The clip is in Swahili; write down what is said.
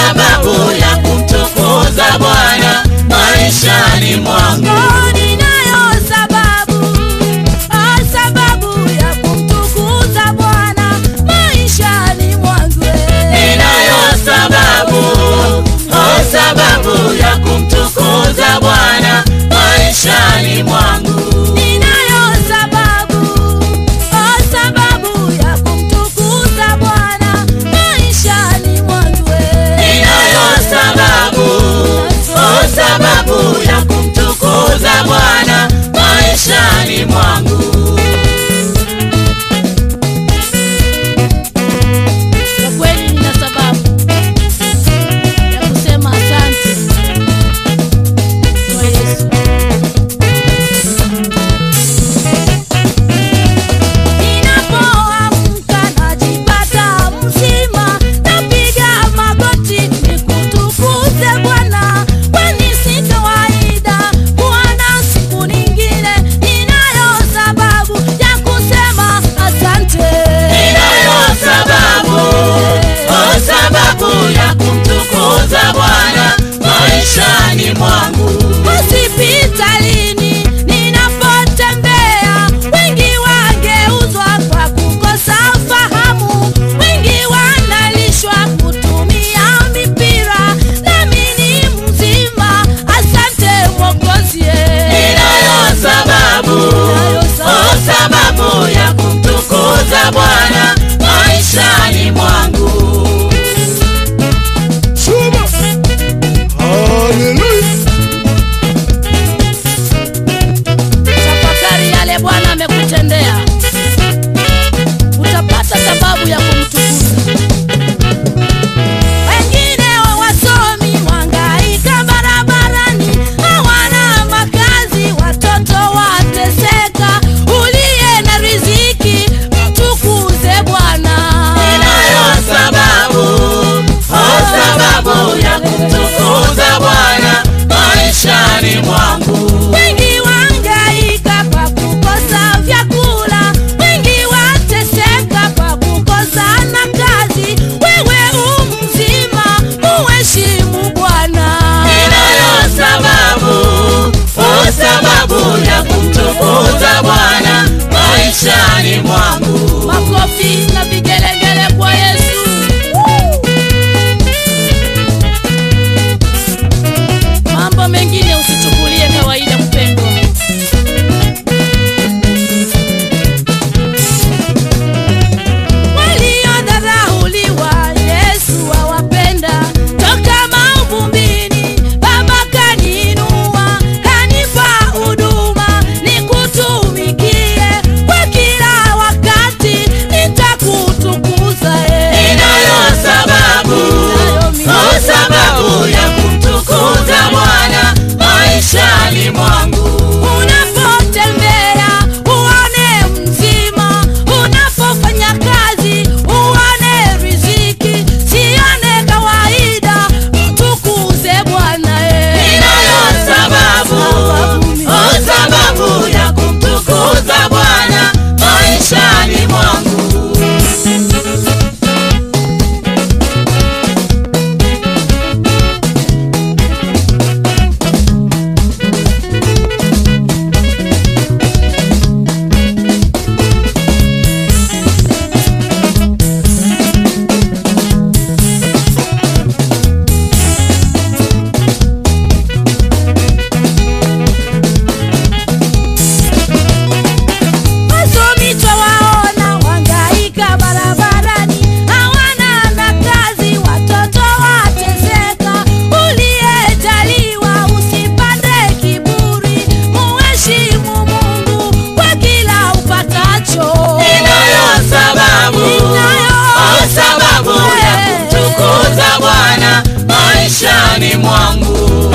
sababu ya kumtukuza Bwana maishani mwangu. maishani mwangu.